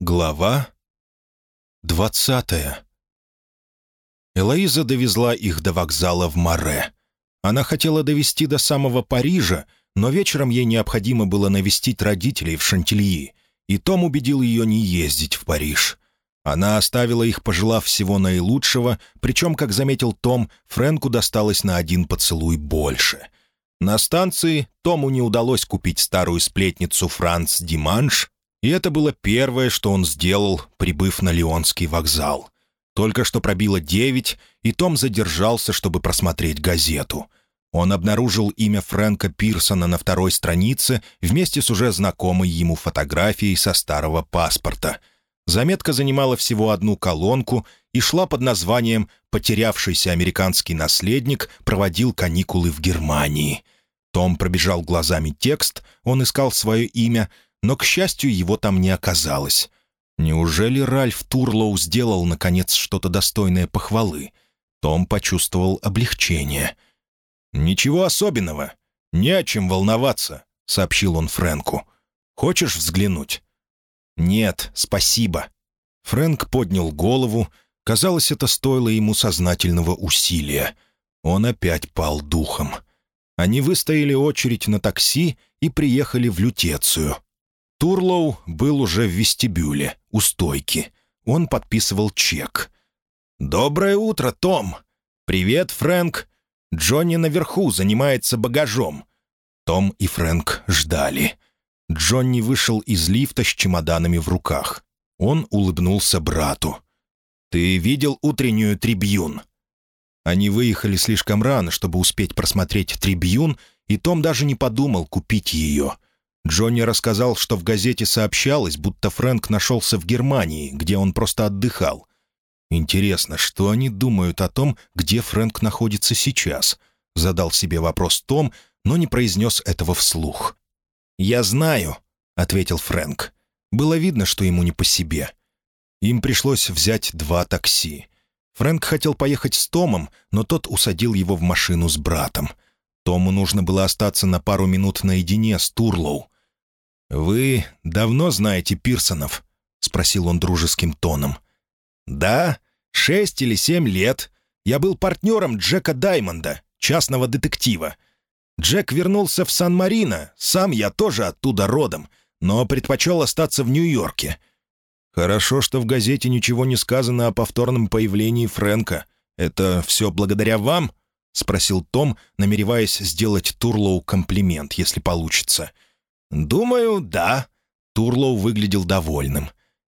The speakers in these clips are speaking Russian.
Глава двадцатая Элоиза довезла их до вокзала в Море. Она хотела довести до самого Парижа, но вечером ей необходимо было навестить родителей в Шантильи, и Том убедил ее не ездить в Париж. Она оставила их, пожелав всего наилучшего, причем, как заметил Том, Фрэнку досталось на один поцелуй больше. На станции Тому не удалось купить старую сплетницу Франц Диманш, и это было первое, что он сделал, прибыв на Лионский вокзал. Только что пробило девять, и Том задержался, чтобы просмотреть газету. Он обнаружил имя Фрэнка Пирсона на второй странице вместе с уже знакомой ему фотографией со старого паспорта. Заметка занимала всего одну колонку и шла под названием «Потерявшийся американский наследник проводил каникулы в Германии». Том пробежал глазами текст, он искал свое имя — но, к счастью, его там не оказалось. Неужели Ральф Турлоу сделал, наконец, что-то достойное похвалы? Том почувствовал облегчение. «Ничего особенного. Не о чем волноваться», — сообщил он Фрэнку. «Хочешь взглянуть?» «Нет, спасибо». Фрэнк поднял голову. Казалось, это стоило ему сознательного усилия. Он опять пал духом. Они выстояли очередь на такси и приехали в Лютецию. Турлоу был уже в вестибюле, у стойки. Он подписывал чек. «Доброе утро, Том!» «Привет, Фрэнк!» «Джонни наверху занимается багажом». Том и Фрэнк ждали. Джонни вышел из лифта с чемоданами в руках. Он улыбнулся брату. «Ты видел утреннюю трибьюн?» Они выехали слишком рано, чтобы успеть просмотреть трибьюн, и Том даже не подумал купить ее. Джонни рассказал, что в газете сообщалось, будто Фрэнк нашелся в Германии, где он просто отдыхал. «Интересно, что они думают о том, где Фрэнк находится сейчас?» Задал себе вопрос Том, но не произнес этого вслух. «Я знаю», — ответил Фрэнк. Было видно, что ему не по себе. Им пришлось взять два такси. Фрэнк хотел поехать с Томом, но тот усадил его в машину с братом. Тому нужно было остаться на пару минут наедине с Турлоу. «Вы давно знаете Пирсонов?» — спросил он дружеским тоном. «Да, шесть или семь лет. Я был партнером Джека Даймонда, частного детектива. Джек вернулся в Сан-Марино, сам я тоже оттуда родом, но предпочел остаться в Нью-Йорке». «Хорошо, что в газете ничего не сказано о повторном появлении Фрэнка. Это все благодаря вам?» — спросил Том, намереваясь сделать Турлоу комплимент, если получится. — «Думаю, да». Турлоу выглядел довольным.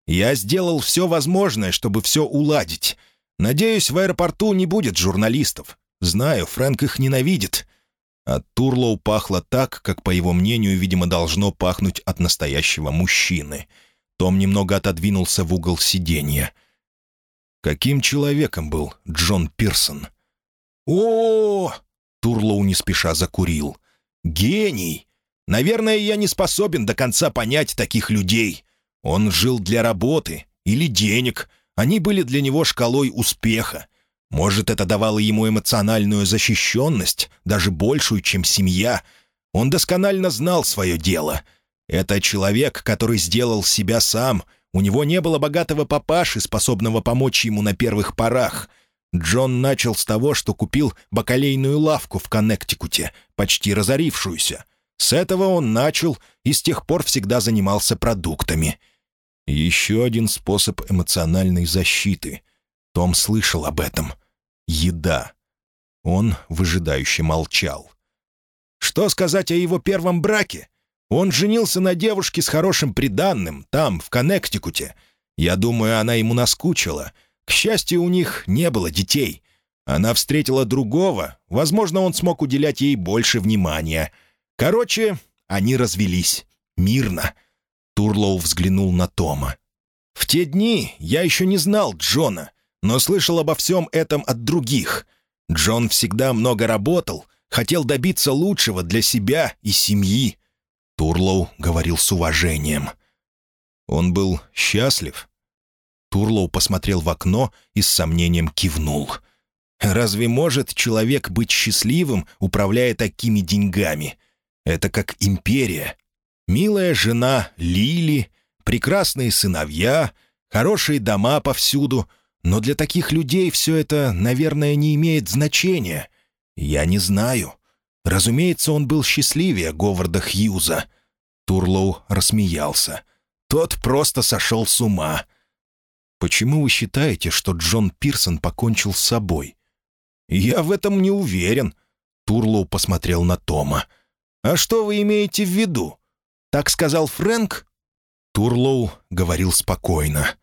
«Я сделал все возможное, чтобы все уладить. Надеюсь, в аэропорту не будет журналистов. Знаю, Фрэнк их ненавидит». От Турлоу пахло так, как, по его мнению, видимо, должно пахнуть от настоящего мужчины. Том немного отодвинулся в угол сиденья. Каким человеком был Джон Пирсон? о, -о, -о Турлоу не спеша закурил. «Гений! Наверное, я не способен до конца понять таких людей. Он жил для работы или денег. Они были для него шкалой успеха. Может, это давало ему эмоциональную защищенность, даже большую, чем семья. Он досконально знал свое дело. Это человек, который сделал себя сам. У него не было богатого папаши, способного помочь ему на первых порах. Джон начал с того, что купил бакалейную лавку в Коннектикуте, почти разорившуюся. С этого он начал и с тех пор всегда занимался продуктами. Еще один способ эмоциональной защиты. Том слышал об этом. Еда. Он выжидающе молчал. Что сказать о его первом браке? Он женился на девушке с хорошим приданным, там, в Коннектикуте. Я думаю, она ему наскучила. К счастью, у них не было детей. Она встретила другого. Возможно, он смог уделять ей больше внимания — Короче, они развелись. Мирно. Турлоу взглянул на Тома. «В те дни я еще не знал Джона, но слышал обо всем этом от других. Джон всегда много работал, хотел добиться лучшего для себя и семьи». Турлоу говорил с уважением. «Он был счастлив?» Турлоу посмотрел в окно и с сомнением кивнул. «Разве может человек быть счастливым, управляя такими деньгами?» Это как империя. Милая жена Лили, прекрасные сыновья, хорошие дома повсюду, но для таких людей все это, наверное, не имеет значения. Я не знаю. Разумеется, он был счастливее Говарда Хьюза. Турлоу рассмеялся. Тот просто сошел с ума. «Почему вы считаете, что Джон Пирсон покончил с собой?» «Я в этом не уверен», — Турлоу посмотрел на Тома. «А что вы имеете в виду? Так сказал Фрэнк?» Турлоу говорил спокойно.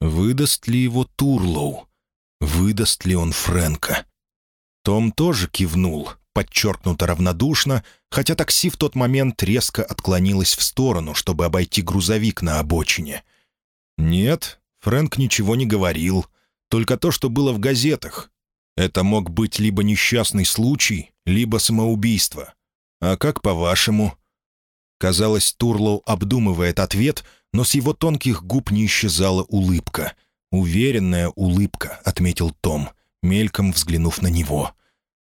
«Выдаст ли его Турлоу? Выдаст ли он Фрэнка?» Том тоже кивнул, подчеркнуто равнодушно, хотя такси в тот момент резко отклонилось в сторону, чтобы обойти грузовик на обочине. «Нет, Фрэнк ничего не говорил, только то, что было в газетах. Это мог быть либо несчастный случай, либо самоубийство. А как по-вашему?» Казалось, Турлоу обдумывает ответ, но с его тонких губ не исчезала улыбка. «Уверенная улыбка», — отметил Том, мельком взглянув на него.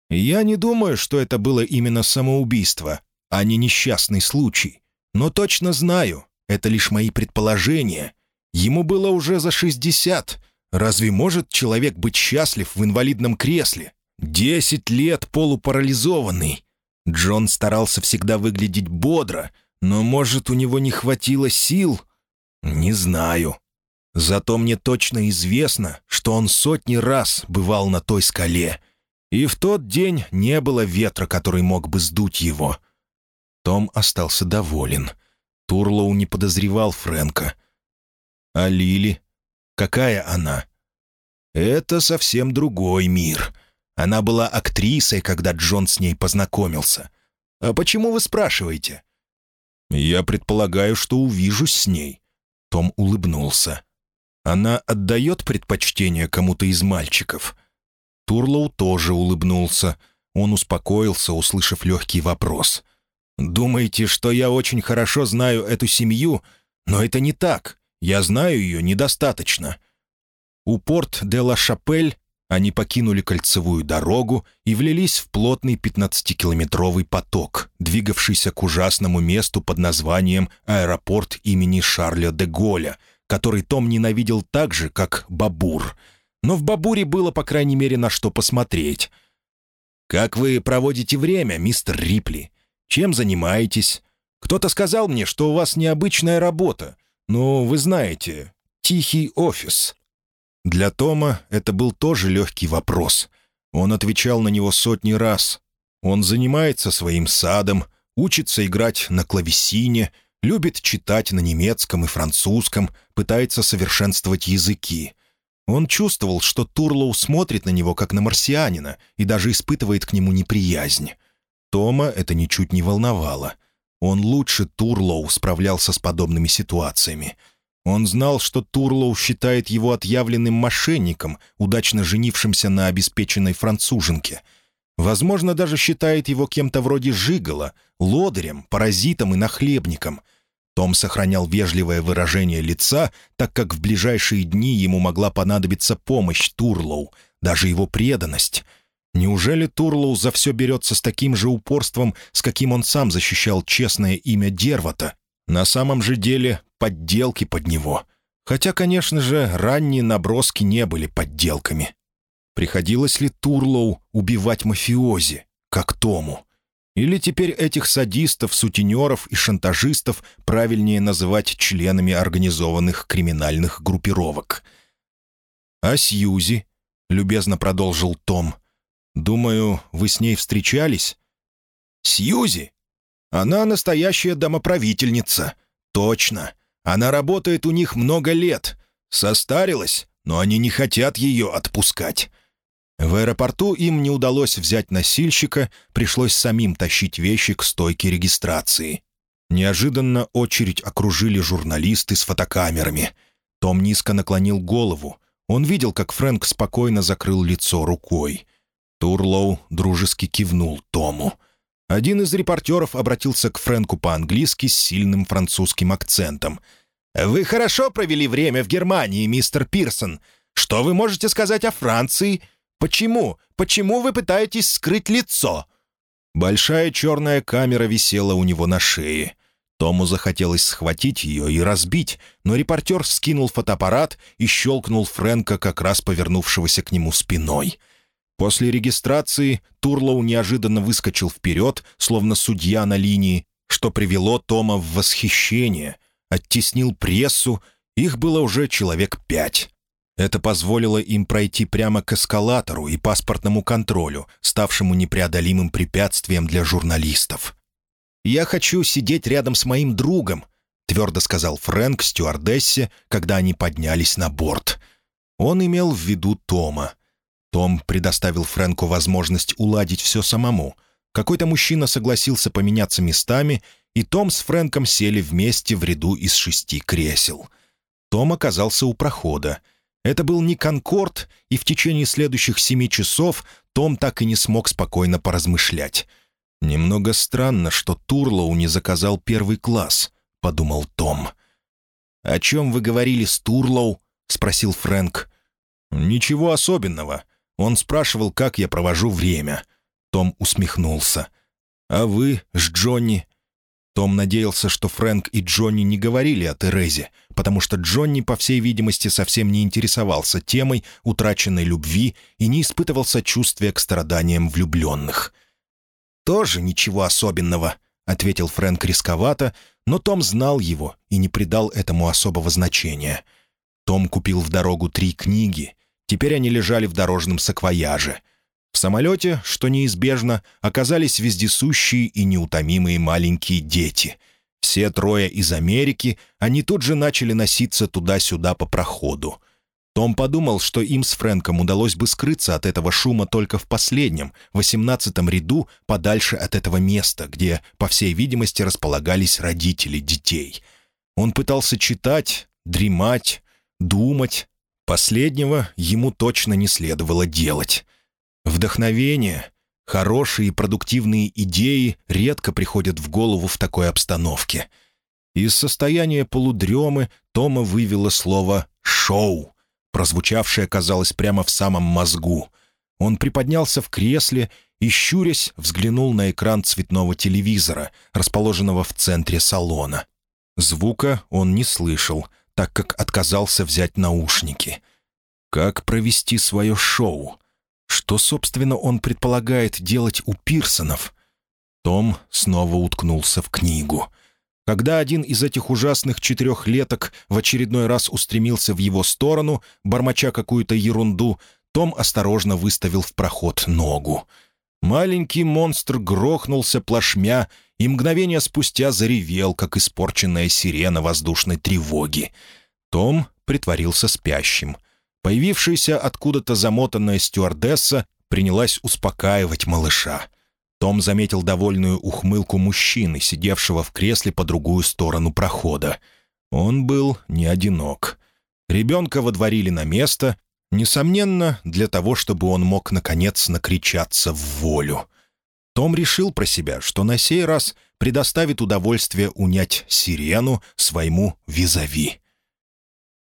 «Я не думаю, что это было именно самоубийство, а не несчастный случай. Но точно знаю, это лишь мои предположения. Ему было уже за шестьдесят. Разве может человек быть счастлив в инвалидном кресле? Десять лет полупарализованный. Джон старался всегда выглядеть бодро, но, может, у него не хватило сил? Не знаю. Зато мне точно известно, что он сотни раз бывал на той скале. И в тот день не было ветра, который мог бы сдуть его. Том остался доволен. Турлоу не подозревал Фрэнка. А Лили? Какая она? Это совсем другой мир — она была актрисой, когда Джон с ней познакомился. А почему вы спрашиваете?» «Я предполагаю, что увижусь с ней». Том улыбнулся. «Она отдает предпочтение кому-то из мальчиков?» Турлоу тоже улыбнулся. Он успокоился, услышав легкий вопрос. «Думаете, что я очень хорошо знаю эту семью? Но это не так. Я знаю ее недостаточно». У порт де ла Шапель они покинули кольцевую дорогу и влились в плотный 15-километровый поток, двигавшийся к ужасному месту под названием «Аэропорт имени Шарля де Голля», который Том ненавидел так же, как Бабур. Но в Бабуре было, по крайней мере, на что посмотреть. «Как вы проводите время, мистер Рипли? Чем занимаетесь? Кто-то сказал мне, что у вас необычная работа. Ну, вы знаете, тихий офис». Для Тома это был тоже легкий вопрос. Он отвечал на него сотни раз. Он занимается своим садом, учится играть на клавесине, любит читать на немецком и французском, пытается совершенствовать языки. Он чувствовал, что Турлоу смотрит на него как на марсианина и даже испытывает к нему неприязнь. Тома это ничуть не волновало. Он лучше Турлоу справлялся с подобными ситуациями — он знал, что Турлоу считает его отъявленным мошенником, удачно женившимся на обеспеченной француженке. Возможно, даже считает его кем-то вроде Жигала, лодырем, паразитом и нахлебником. Том сохранял вежливое выражение лица, так как в ближайшие дни ему могла понадобиться помощь Турлоу, даже его преданность. Неужели Турлоу за все берется с таким же упорством, с каким он сам защищал честное имя Дерватта? На самом же деле подделки под него. Хотя, конечно же, ранние наброски не были подделками. Приходилось ли Турлоу убивать мафиози, как Тому? Или теперь этих садистов, сутенеров и шантажистов правильнее называть членами организованных криминальных группировок? «А Сьюзи?» — любезно продолжил Том. «Думаю, вы с ней встречались?» «Сьюзи? Она настоящая домоправительница. Точно. Она работает у них много лет. Состарилась, но они не хотят ее отпускать. В аэропорту им не удалось взять носильщика, пришлось самим тащить вещи к стойке регистрации. Неожиданно очередь окружили журналисты с фотокамерами. Том низко наклонил голову. Он видел, как Фрэнк спокойно закрыл лицо рукой. Турлоу дружески кивнул Тому. Один из репортеров обратился к Фрэнку по-английски с сильным французским акцентом — «Вы хорошо провели время в Германии, мистер Пирсон. Что вы можете сказать о Франции? Почему? Почему вы пытаетесь скрыть лицо?» Большая черная камера висела у него на шее. Тому захотелось схватить ее и разбить, но репортер скинул фотоаппарат и щелкнул Фрэнка, как раз повернувшегося к нему спиной. После регистрации Турлоу неожиданно выскочил вперед, словно судья на линии, что привело Тома в восхищение, оттеснил прессу, их было уже человек пять. Это позволило им пройти прямо к эскалатору и паспортному контролю, ставшему непреодолимым препятствием для журналистов. «Я хочу сидеть рядом с моим другом», — твердо сказал Фрэнк стюардессе, когда они поднялись на борт. Он имел в виду Тома. Том предоставил Фрэнку возможность уладить все самому. Какой-то мужчина согласился поменяться местами, и Том с Фрэнком сели вместе в ряду из шести кресел. Том оказался у прохода. Это был не «Конкорд», и в течение следующих семи часов Том так и не смог спокойно поразмышлять. «Немного странно, что Турлоу не заказал первый класс», — подумал Том. «О чем вы говорили с Турлоу?» — спросил Фрэнк. «Ничего особенного. Он спрашивал, как я провожу время». Том усмехнулся. «А вы с Джонни?» Том надеялся, что Фрэнк и Джонни не говорили о Терезе, потому что Джонни, по всей видимости, совсем не интересовался темой утраченной любви и не испытывал сочувствия к страданиям влюбленных тоже ничего особенного», — ответил Фрэнк рисковато, но Том знал его и не придал этому особого значения. Том купил в дорогу три книги. Теперь они лежали в дорожном саквояже. В самолете, что неизбежно, оказались вездесущие и неутомимые маленькие дети. Все трое из Америки, они тут же начали носиться туда-сюда по проходу. Том подумал, что им с Фрэнком удалось бы скрыться от этого шума только в последнем, восемнадцатом ряду, подальше от этого места, где, по всей видимости, располагались родители детей. Он пытался читать, дремать, думать. Последнего ему точно не следовало делать. Вдохновение, хорошие и продуктивные идеи редко приходят в голову в такой обстановке. Из состояния полудремы Тома вывело слово «шоу», прозвучавшее, казалось, прямо в самом мозгу. Он приподнялся в кресле и, щурясь, взглянул на экран цветного телевизора, расположенного в центре салона. Звука он не слышал, так как отказался взять наушники. Как провести свое шоу? Что, собственно, он предполагает делать у Пирсонов? Том снова уткнулся в книгу — когда один из этих ужасных четырехлеток в очередной раз устремился в его сторону, бормоча какую-то ерунду, том осторожно выставил в проход ногу. Маленький монстр грохнулся плашмя и мгновение спустя заревел, как испорченная сирена воздушной тревоги. Том притворился спящим. Появившаяся откуда-то замотанная стюардесса принялась успокаивать малыша. Том заметил довольную ухмылку мужчины, сидевшего в кресле по другую сторону прохода. Он был не одинок. Ребенка водворили на место, несомненно, для того, чтобы он мог, наконец, накричаться в волю. Том решил про себя, что на сей раз предоставит удовольствие унять сирену своему визави.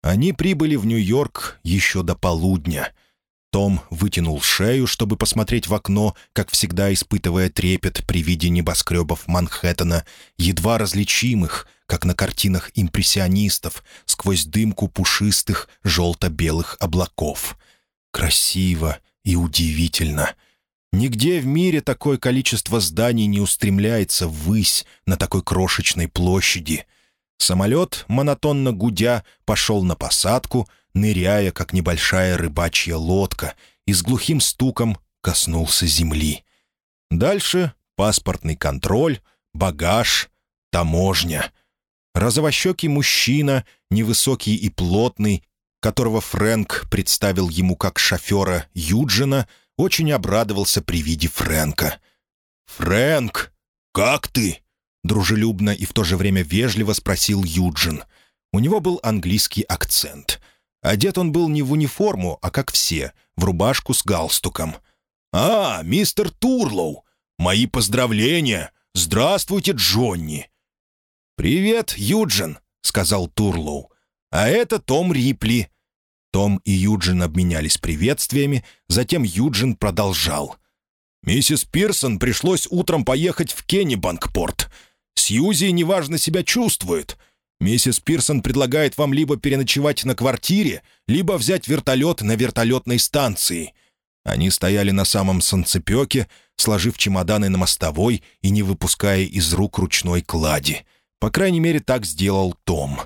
Они прибыли в Нью-Йорк еще до полудня — том вытянул шею, чтобы посмотреть в окно, как всегда испытывая трепет при виде небоскребов Манхэттена, едва различимых, как на картинах импрессионистов, сквозь дымку пушистых желто-белых облаков. Красиво и удивительно. Нигде в мире такое количество зданий не устремляется ввысь на такой крошечной площади. Самолет, монотонно гудя, пошел на посадку — ныряя, как небольшая рыбачья лодка, и с глухим стуком коснулся земли. Дальше паспортный контроль, багаж, таможня. Розовощекий мужчина, невысокий и плотный, которого Фрэнк представил ему как шофера Юджина, очень обрадовался при виде Фрэнка. «Фрэнк, как ты?» — дружелюбно и в то же время вежливо спросил Юджин. У него был английский акцент. Одет он был не в униформу, а как все, в рубашку с галстуком. «А, мистер Турлоу! Мои поздравления! Здравствуйте, Джонни!» «Привет, Юджин!» — сказал Турлоу. «А это Том Рипли». Том и Юджин обменялись приветствиями, затем Юджин продолжал. «Миссис Пирсон пришлось утром поехать в Кеннибанкпорт. Сьюзи неважно себя чувствует. Миссис Пирсон предлагает вам либо переночевать на квартире, либо взять вертолет на вертолетной станции. Они стояли на самом санцепёке, сложив чемоданы на мостовой и не выпуская из рук ручной клади. По крайней мере, так сделал Том.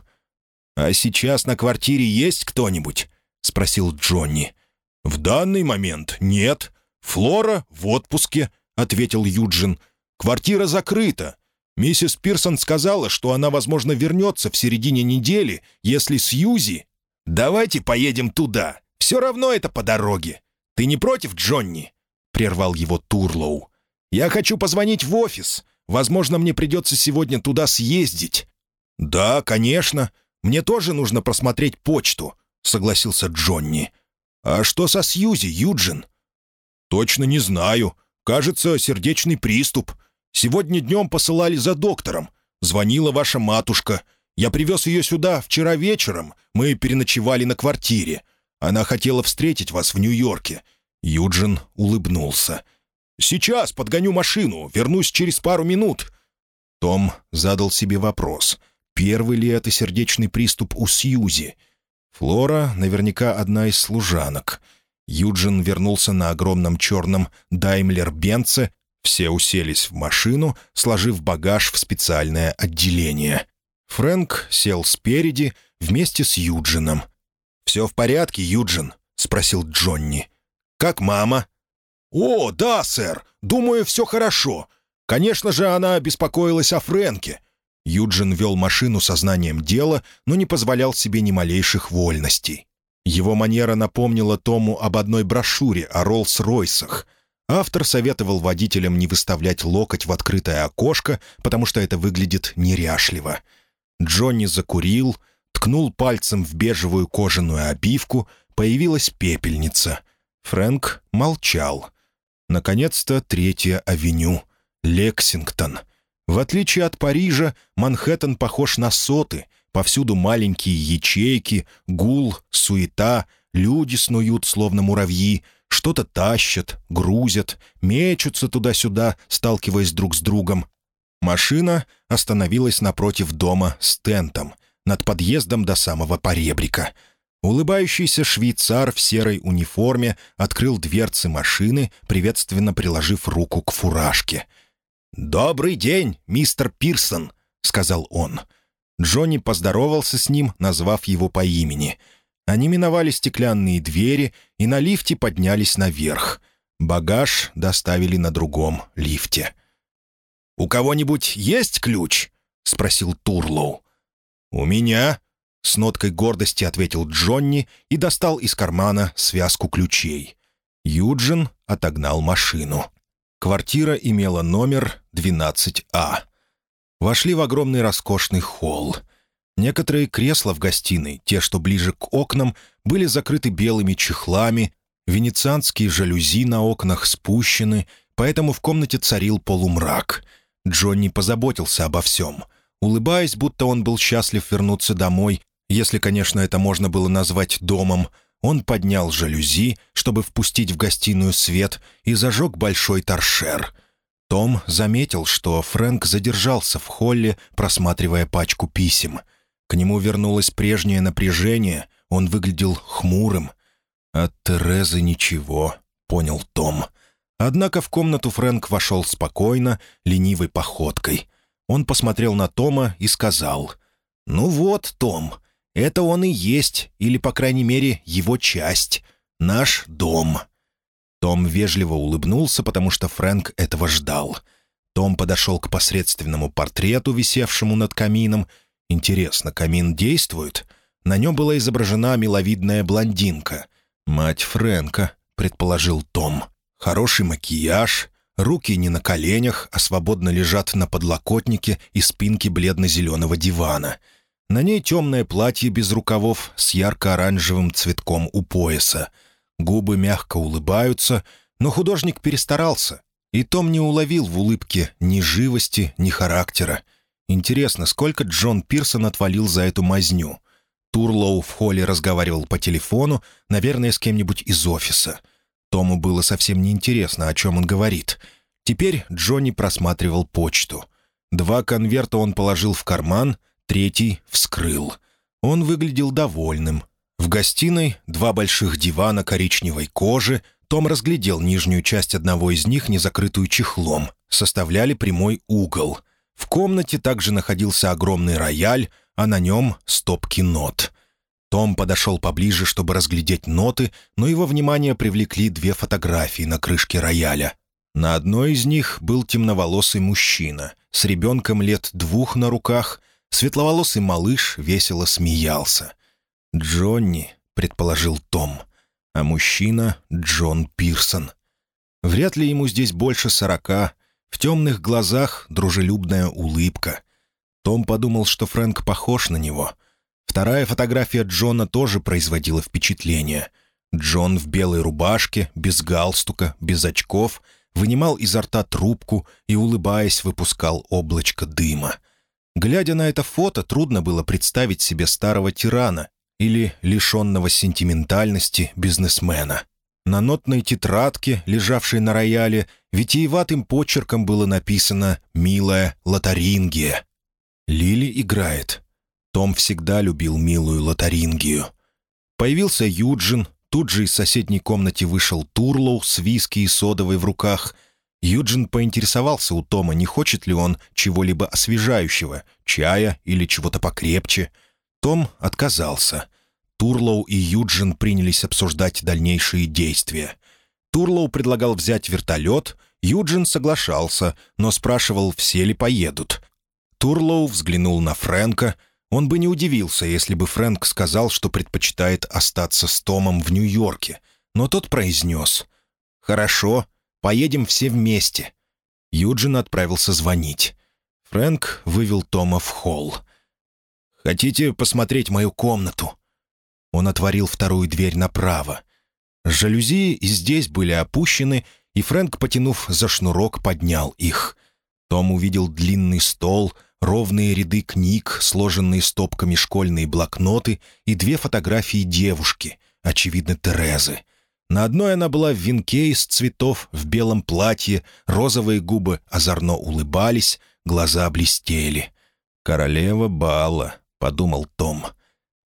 «А сейчас на квартире есть кто-нибудь?» — спросил Джонни. «В данный момент нет. Флора в отпуске», — ответил Юджин. «Квартира закрыта. Миссис Пирсон сказала, что она, возможно, вернется в середине недели, если Сьюзи... Давайте поедем туда. Все равно это по дороге. Ты не против, Джонни?» — прервал его Турлоу. «Я хочу позвонить в офис. Возможно, мне придется сегодня туда съездить». «Да, конечно. Мне тоже нужно просмотреть почту», — согласился Джонни. «А что со Сьюзи, Юджин?» «Точно не знаю. Кажется, сердечный приступ. Сегодня днем посылали за доктором. Звонила ваша матушка. Я привез ее сюда вчера вечером. Мы переночевали на квартире. Она хотела встретить вас в Нью-Йорке». Юджин улыбнулся. «Сейчас подгоню машину. Вернусь через пару минут». Том задал себе вопрос. Первый ли это сердечный приступ у Сьюзи? Флора наверняка одна из служанок. Юджин вернулся на огромном черном Даймлер-Бенце все уселись в машину, сложив багаж в специальное отделение. Фрэнк сел спереди вместе с Юджином. «Все в порядке, Юджин?» — спросил Джонни. «Как мама?» «О, да, сэр. Думаю, все хорошо. Конечно же, она беспокоилась о Фрэнке». Юджин вел машину сознанием дела, но не позволял себе ни малейших вольностей. Его манера напомнила Тому об одной брошюре о Роллс-Ройсах. Автор советовал водителям не выставлять локоть в открытое окошко, потому что это выглядит неряшливо. Джонни закурил, ткнул пальцем в бежевую кожаную обивку, появилась пепельница. Фрэнк молчал. Наконец-то Третья авеню. Лексингтон. В отличие от Парижа, Манхэттен похож на соты. Повсюду маленькие ячейки, гул, суета, люди снуют, словно муравьи, что-то тащат, грузят, мечутся туда-сюда, сталкиваясь друг с другом. Машина остановилась напротив дома с тентом, над подъездом до самого поребрика. Улыбающийся швейцар в серой униформе открыл дверцы машины, приветственно приложив руку к фуражке. «Добрый день, мистер Пирсон», — сказал он. Джонни поздоровался с ним, назвав его по имени — они миновали стеклянные двери и на лифте поднялись наверх. Багаж доставили на другом лифте. «У кого-нибудь есть ключ?» — спросил Турлоу. «У меня», — с ноткой гордости ответил Джонни и достал из кармана связку ключей. Юджин отогнал машину. Квартира имела номер 12А. Вошли в огромный роскошный холл — Некоторые кресла в гостиной, те, что ближе к окнам, были закрыты белыми чехлами, венецианские жалюзи на окнах спущены, поэтому в комнате царил полумрак. Джонни позаботился обо всем. Улыбаясь, будто он был счастлив вернуться домой, если, конечно, это можно было назвать домом, он поднял жалюзи, чтобы впустить в гостиную свет, и зажег большой торшер. Том заметил, что Фрэнк задержался в холле, просматривая пачку писем — к нему вернулось прежнее напряжение, он выглядел хмурым. «От Терезы ничего», — понял Том. Однако в комнату Фрэнк вошел спокойно, ленивой походкой. Он посмотрел на Тома и сказал, «Ну вот, Том, это он и есть, или, по крайней мере, его часть, наш дом». Том вежливо улыбнулся, потому что Фрэнк этого ждал. Том подошел к посредственному портрету, висевшему над камином, Интересно, камин действует? На нем была изображена миловидная блондинка. «Мать Фрэнка», — предположил Том. «Хороший макияж, руки не на коленях, а свободно лежат на подлокотнике и спинке бледно-зеленого дивана. На ней темное платье без рукавов с ярко-оранжевым цветком у пояса. Губы мягко улыбаются, но художник перестарался, и Том не уловил в улыбке ни живости, ни характера. Интересно, сколько Джон Пирсон отвалил за эту мазню? Турлоу в холле разговаривал по телефону, наверное, с кем-нибудь из офиса. Тому было совсем неинтересно, о чем он говорит. Теперь Джонни просматривал почту. Два конверта он положил в карман, третий вскрыл. Он выглядел довольным. В гостиной два больших дивана коричневой кожи, том разглядел нижнюю часть одного из них, не закрытую чехлом, составляли прямой угол. В комнате также находился огромный рояль, а на нем стопки нот. Том подошел поближе, чтобы разглядеть ноты, но его внимание привлекли две фотографии на крышке рояля. На одной из них был темноволосый мужчина с ребенком лет двух на руках. Светловолосый малыш весело смеялся. «Джонни», — предположил Том, а мужчина — Джон Пирсон. Вряд ли ему здесь больше сорока, в темных глазах дружелюбная улыбка. Том подумал, что Фрэнк похож на него — Вторая фотография Джона тоже производила впечатление. Джон в белой рубашке, без галстука, без очков, вынимал изо рта трубку и, улыбаясь, выпускал облачко дыма. Глядя на это фото, трудно было представить себе старого тирана или лишенного сентиментальности бизнесмена. На нотной тетрадке, лежавшей на рояле, витиеватым почерком было написано «Милая Лотарингия». Лили играет. Том всегда любил милую лотарингию. Появился Юджин, тут же из соседней комнаты вышел Турлоу с виски и содовой в руках. Юджин поинтересовался у Тома, не хочет ли он чего-либо освежающего, чая или чего-то покрепче. Том отказался. Турлоу и Юджин принялись обсуждать дальнейшие действия. Турлоу предлагал взять вертолет, Юджин соглашался, но спрашивал, все ли поедут. Турлоу взглянул на Фрэнка — он бы не удивился, если бы Фрэнк сказал, что предпочитает остаться с Томом в Нью-Йорке, но тот произнес «Хорошо, поедем все вместе». Юджин отправился звонить. Фрэнк вывел Тома в холл. «Хотите посмотреть мою комнату?» Он отворил вторую дверь направо. Жалюзи и здесь были опущены, и Фрэнк, потянув за шнурок, поднял их. Том увидел длинный стол, ровные ряды книг, сложенные стопками школьные блокноты и две фотографии девушки, очевидно, Терезы. На одной она была в венке из цветов, в белом платье, розовые губы озорно улыбались, глаза блестели. «Королева бала», — подумал Том.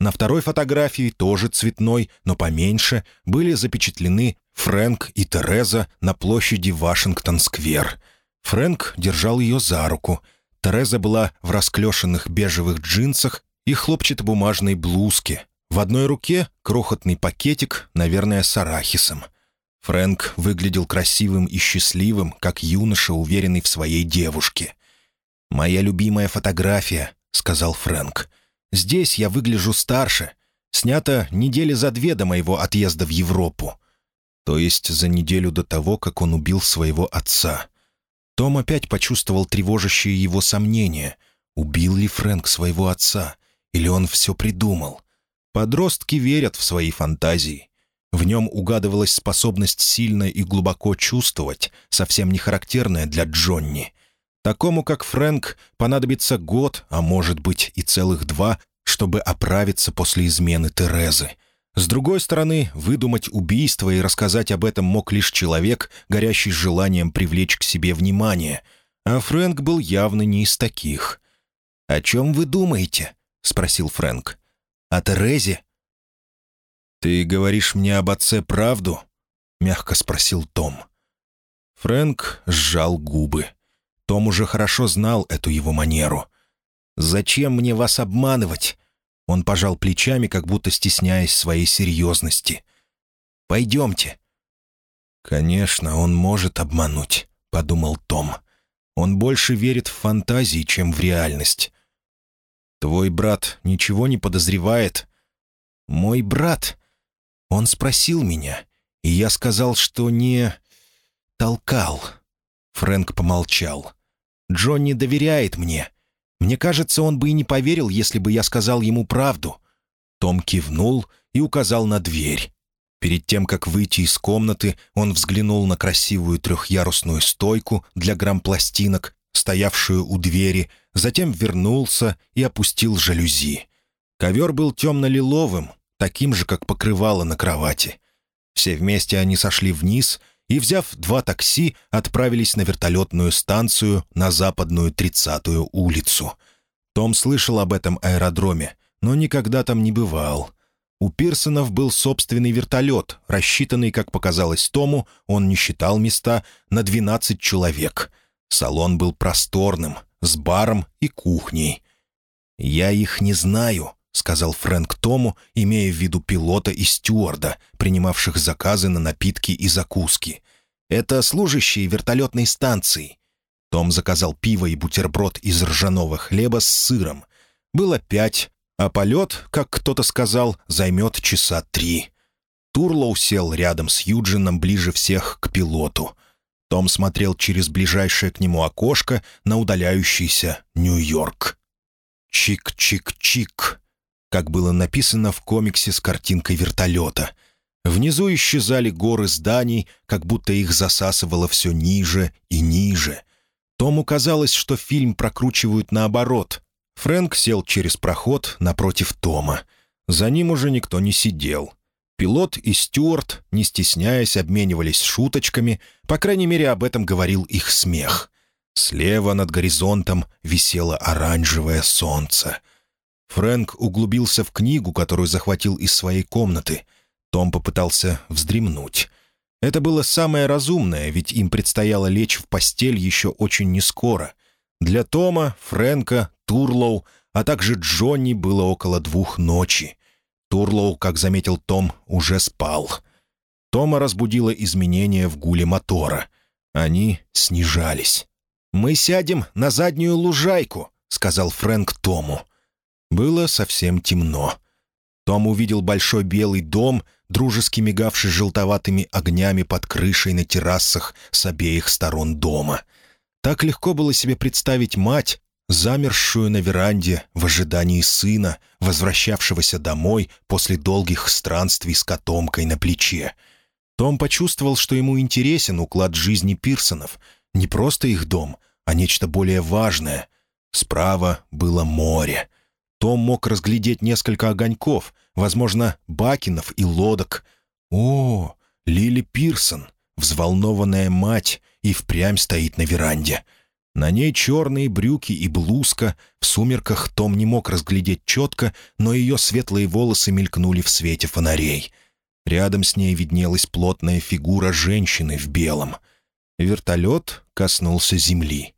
На второй фотографии, тоже цветной, но поменьше, были запечатлены Фрэнк и Тереза на площади Вашингтон-сквер. Фрэнк держал ее за руку — Тереза была в расклешенных бежевых джинсах и хлопчатобумажной блузке. В одной руке крохотный пакетик, наверное, с арахисом. Фрэнк выглядел красивым и счастливым, как юноша, уверенный в своей девушке. «Моя любимая фотография», — сказал Фрэнк. «Здесь я выгляжу старше. Снято недели за две до моего отъезда в Европу. То есть за неделю до того, как он убил своего отца. Том опять почувствовал тревожащие его сомнения. Убил ли Фрэнк своего отца? Или он все придумал? Подростки верят в свои фантазии. В нем угадывалась способность сильно и глубоко чувствовать, совсем не характерная для Джонни. Такому, как Фрэнк, понадобится год, а может быть и целых два, чтобы оправиться после измены Терезы — с другой стороны, выдумать убийство и рассказать об этом мог лишь человек, горящий желанием привлечь к себе внимание. А Фрэнк был явно не из таких. «О чем вы думаете?» — спросил Фрэнк. «О Терезе?» «Ты говоришь мне об отце правду?» — мягко спросил Том. Фрэнк сжал губы. Том уже хорошо знал эту его манеру. «Зачем мне вас обманывать? Он пожал плечами, как будто стесняясь своей серьезности. «Пойдемте». «Конечно, он может обмануть», — подумал Том. «Он больше верит в фантазии, чем в реальность». «Твой брат ничего не подозревает?» «Мой брат?» Он спросил меня, и я сказал, что не... толкал. Фрэнк помолчал. «Джонни доверяет мне. Мне кажется, он бы и не поверил, если бы я сказал ему правду». Том кивнул и указал на дверь. Перед тем, как выйти из комнаты, он взглянул на красивую трехъярусную стойку для грампластинок, стоявшую у двери, затем вернулся и опустил жалюзи. Ковер был темно-лиловым, таким же, как покрывало на кровати. Все вместе они сошли вниз, и, взяв два такси, отправились на вертолетную станцию на западную 30-ю улицу. Том слышал об этом аэродроме, но никогда там не бывал. У Пирсонов был собственный вертолет, рассчитанный, как показалось Тому, он не считал места, на 12 человек. Салон был просторным, с баром и кухней. «Я их не знаю», — сказал Фрэнк Тому, имея в виду пилота и стюарда, принимавших заказы на напитки и закуски. «Это служащие вертолетной станции». Том заказал пиво и бутерброд из ржаного хлеба с сыром. Было пять, а полет, как кто-то сказал, займет часа три. Турлоу сел рядом с Юджином ближе всех к пилоту. Том смотрел через ближайшее к нему окошко на удаляющийся Нью-Йорк. «Чик-чик-чик», как было написано в комиксе с картинкой вертолета. Внизу исчезали горы зданий, как будто их засасывало все ниже и ниже. Тому казалось, что фильм прокручивают наоборот, Фрэнк сел через проход напротив Тома. За ним уже никто не сидел. Пилот и Стюарт, не стесняясь, обменивались шуточками, по крайней мере, об этом говорил их смех. Слева над горизонтом висело оранжевое солнце. Фрэнк углубился в книгу, которую захватил из своей комнаты. Том попытался вздремнуть. Это было самое разумное, ведь им предстояло лечь в постель еще очень нескоро. Для Тома, Фрэнка, Турлоу, а также Джонни было около двух ночи. Турлоу, как заметил Том, уже спал. Тома разбудило изменение в гуле мотора. Они снижались. «Мы сядем на заднюю лужайку», — сказал Фрэнк Тому. Было совсем темно. Том увидел большой белый дом, дружески мигавший желтоватыми огнями под крышей на террасах с обеих сторон дома. Так легко было себе представить мать, замершую на веранде в ожидании сына, возвращавшегося домой после долгих странствий с котомкой на плече. Том почувствовал, что ему интересен уклад жизни Пирсонов. Не просто их дом, а нечто более важное. Справа было море. Том мог разглядеть несколько огоньков, возможно, бакенов и лодок. О, Лили Пирсон, взволнованная мать, и впрямь стоит на веранде — на ней черные брюки и блузка. В сумерках Том не мог разглядеть четко, но ее светлые волосы мелькнули в свете фонарей. Рядом с ней виднелась плотная фигура женщины в белом. Вертолет коснулся земли.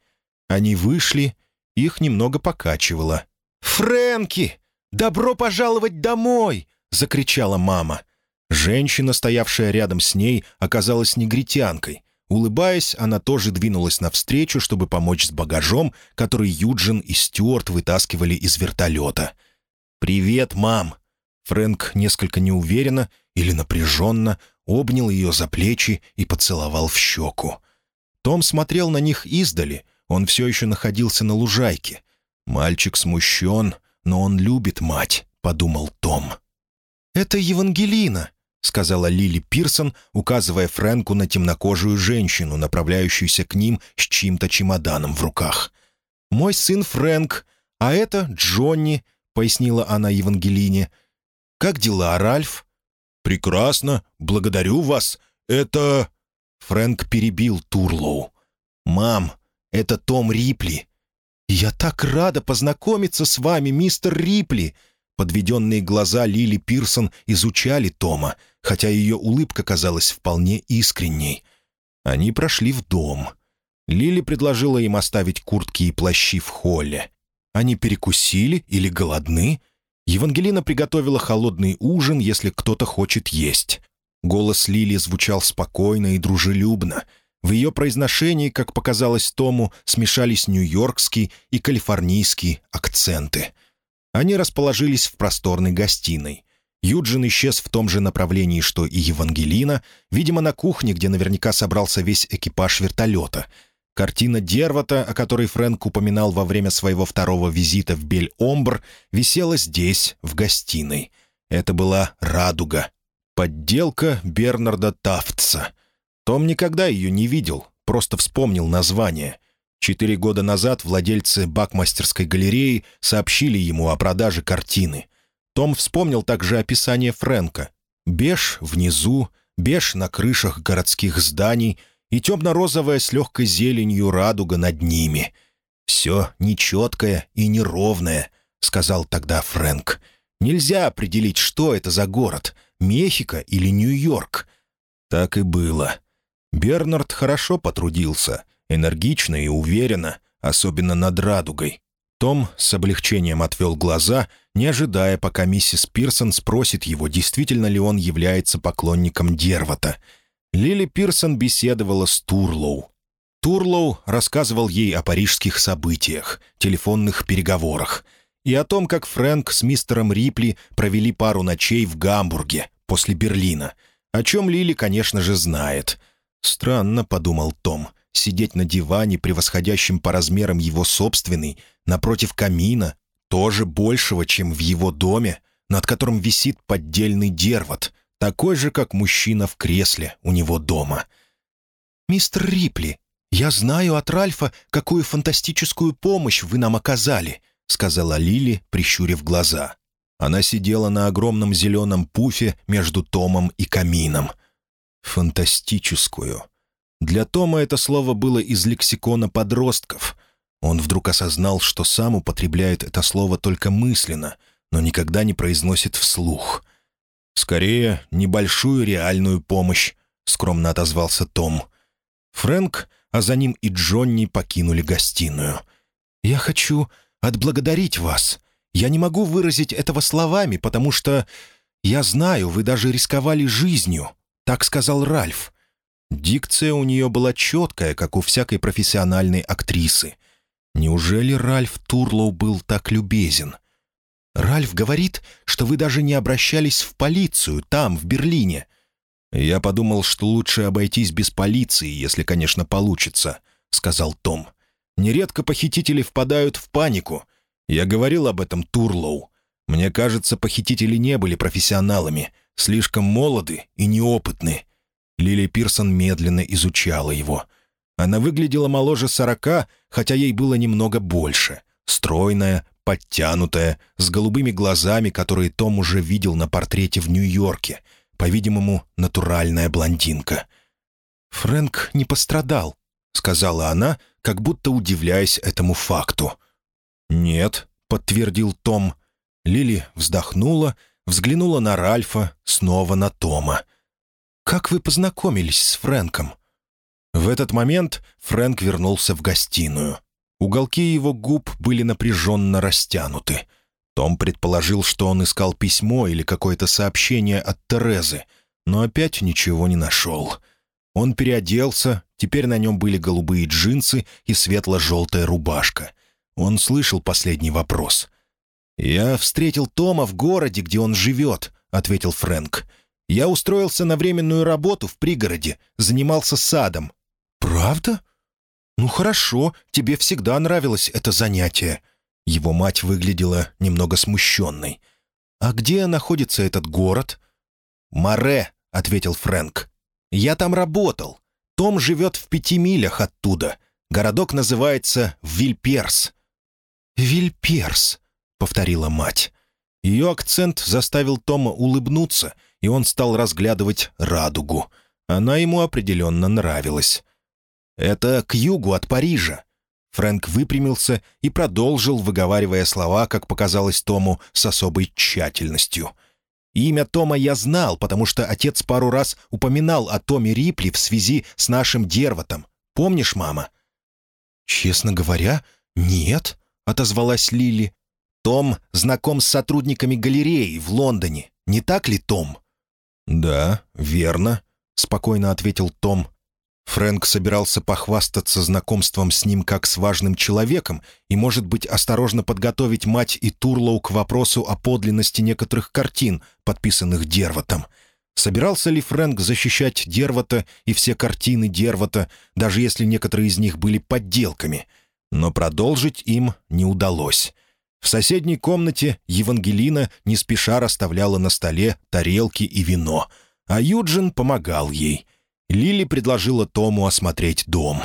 Они вышли, их немного покачивало. «Фрэнки! Добро пожаловать домой!» — закричала мама. Женщина, стоявшая рядом с ней, оказалась негритянкой. Улыбаясь, она тоже двинулась навстречу, чтобы помочь с багажом, который Юджин и Стюарт вытаскивали из вертолета. «Привет, мам!» Фрэнк несколько неуверенно или напряженно обнял ее за плечи и поцеловал в щеку. Том смотрел на них издали, он все еще находился на лужайке. «Мальчик смущен, но он любит мать», — подумал Том. «Это Евангелина», — сказала Лили Пирсон, указывая Фрэнку на темнокожую женщину, направляющуюся к ним с чьим-то чемоданом в руках. «Мой сын Фрэнк, а это Джонни», — пояснила она Евангелине. «Как дела, Ральф?» «Прекрасно, благодарю вас. Это...» Фрэнк перебил Турлоу. «Мам, это Том Рипли». «Я так рада познакомиться с вами, мистер Рипли!» Подведенные глаза Лили Пирсон изучали Тома, хотя ее улыбка казалась вполне искренней. Они прошли в дом. Лили предложила им оставить куртки и плащи в холле. Они перекусили или голодны? Евангелина приготовила холодный ужин, если кто-то хочет есть. Голос Лили звучал спокойно и дружелюбно. В ее произношении, как показалось Тому, смешались нью-йоркский и калифорнийский акценты — они расположились в просторной гостиной. Юджин исчез в том же направлении, что и Евангелина, видимо, на кухне, где наверняка собрался весь экипаж вертолета. Картина Дервата, о которой Фрэнк упоминал во время своего второго визита в Бель-Омбр, висела здесь, в гостиной. Это была «Радуга». Подделка Бернарда Тафтса. Том никогда ее не видел, просто вспомнил название — Четыре года назад владельцы Бакмастерской галереи сообщили ему о продаже картины. Том вспомнил также описание Фрэнка. Беж внизу, беж на крышах городских зданий и темно-розовая с легкой зеленью радуга над ними. «Все нечеткое и неровное», — сказал тогда Фрэнк. «Нельзя определить, что это за город, Мехико или Нью-Йорк». Так и было. Бернард хорошо потрудился, энергично и уверенно, особенно над радугой. Том с облегчением отвел глаза, не ожидая, пока миссис Пирсон спросит его, действительно ли он является поклонником Дервата. Лили Пирсон беседовала с Турлоу. Турлоу рассказывал ей о парижских событиях, телефонных переговорах и о том, как Фрэнк с мистером Рипли провели пару ночей в Гамбурге после Берлина, о чем Лили, конечно же, знает. «Странно», — подумал Том, — «сидеть на диване, превосходящем по размерам его собственный, напротив камина, тоже большего, чем в его доме, над которым висит поддельный дервот, такой же, как мужчина в кресле у него дома. «Мистер Рипли, я знаю от Ральфа, какую фантастическую помощь вы нам оказали», сказала Лили, прищурив глаза. Она сидела на огромном зеленом пуфе между Томом и камином. «Фантастическую». Для Тома это слово было из лексикона подростков — он вдруг осознал, что сам употребляет это слово только мысленно, но никогда не произносит вслух. «Скорее, небольшую реальную помощь», — скромно отозвался Том. Фрэнк, а за ним и Джонни покинули гостиную. «Я хочу отблагодарить вас. Я не могу выразить этого словами, потому что... Я знаю, вы даже рисковали жизнью», — так сказал Ральф. Дикция у нее была четкая, как у всякой профессиональной актрисы — Неужели Ральф Турлоу был так любезен? «Ральф говорит, что вы даже не обращались в полицию там, в Берлине». «Я подумал, что лучше обойтись без полиции, если, конечно, получится», — сказал Том. «Нередко похитители впадают в панику. Я говорил об этом Турлоу. Мне кажется, похитители не были профессионалами, слишком молоды и неопытны». Лили Пирсон медленно изучала его — она выглядела моложе сорока, хотя ей было немного больше. Стройная, подтянутая, с голубыми глазами, которые Том уже видел на портрете в Нью-Йорке. По-видимому, натуральная блондинка. «Фрэнк не пострадал», — сказала она, как будто удивляясь этому факту. «Нет», — подтвердил Том. Лили вздохнула, взглянула на Ральфа, снова на Тома. «Как вы познакомились с Фрэнком?» В этот момент Фрэнк вернулся в гостиную. Уголки его губ были напряженно растянуты. Том предположил, что он искал письмо или какое-то сообщение от Терезы, но опять ничего не нашел. Он переоделся, теперь на нем были голубые джинсы и светло-желтая рубашка. Он слышал последний вопрос. «Я встретил Тома в городе, где он живет», — ответил Фрэнк. «Я устроился на временную работу в пригороде, занимался садом, «Правда? Ну хорошо, тебе всегда нравилось это занятие». Его мать выглядела немного смущенной. «А где находится этот город?» «Море», — ответил Фрэнк. «Я там работал. Том живет в пяти милях оттуда. Городок называется Вильперс». «Вильперс», — повторила мать. Ее акцент заставил Тома улыбнуться, и он стал разглядывать радугу. Она ему определенно нравилась. «Это к югу от Парижа». Фрэнк выпрямился и продолжил, выговаривая слова, как показалось Тому, с особой тщательностью. «Имя Тома я знал, потому что отец пару раз упоминал о Томе Рипли в связи с нашим Дерватом. Помнишь, мама?» «Честно говоря, нет», — отозвалась Лили. «Том знаком с сотрудниками галереи в Лондоне. Не так ли, Том?» «Да, верно», — спокойно ответил Том. Фрэнк собирался похвастаться знакомством с ним как с важным человеком и, может быть, осторожно подготовить мать и Турлоу к вопросу о подлинности некоторых картин, подписанных Дерватом. Собирался ли Фрэнк защищать Дервата и все картины Дервата, даже если некоторые из них были подделками? Но продолжить им не удалось. В соседней комнате Евангелина не спеша расставляла на столе тарелки и вино, а Юджин помогал ей — Лили предложила Тому осмотреть дом.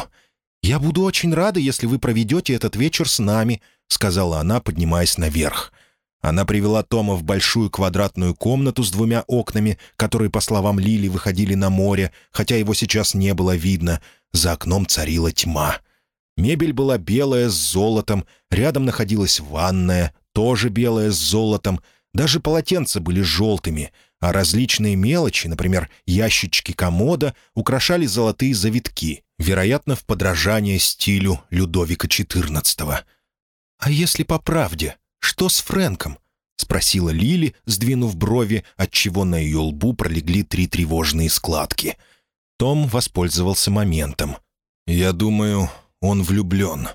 «Я буду очень рада, если вы проведете этот вечер с нами», — сказала она, поднимаясь наверх. Она привела Тома в большую квадратную комнату с двумя окнами, которые, по словам Лили, выходили на море, хотя его сейчас не было видно. За окном царила тьма. Мебель была белая с золотом, рядом находилась ванная, тоже белая с золотом. Даже полотенца были желтыми, а различные мелочи, например, ящички комода, украшали золотые завитки, вероятно, в подражание стилю Людовика XIV. «А если по правде?» «Что с Фрэнком?» — спросила Лили, сдвинув брови, отчего на ее лбу пролегли три тревожные складки. Том воспользовался моментом. «Я думаю, он влюблен.